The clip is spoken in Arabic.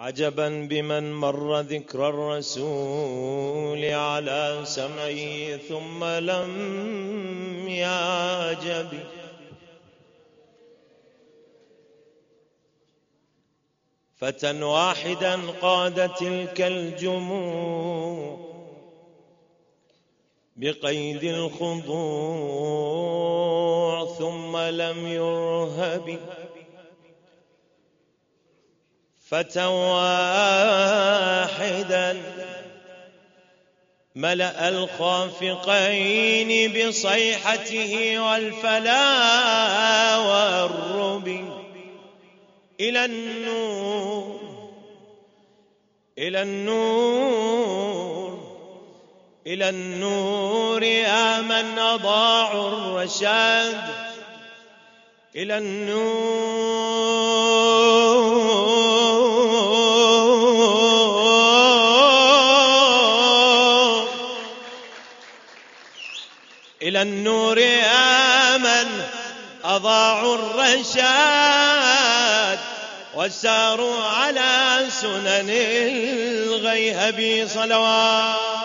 عجبا بمن مر ذكر الرسول على سمعه ثم لم يعجب. فتى واحدا قاد تلك الجموع بقيد الخضوع ثم لم يرهب. فتى واحدا ملأ الخافقين بصيحته والفلا والرب إلى النور إلى النور إلى النور يا من أضاعوا الرشاد إلى النور. إلى النور يا من أضاعوا الرشاد وساروا على سنن الغيهب صلوات.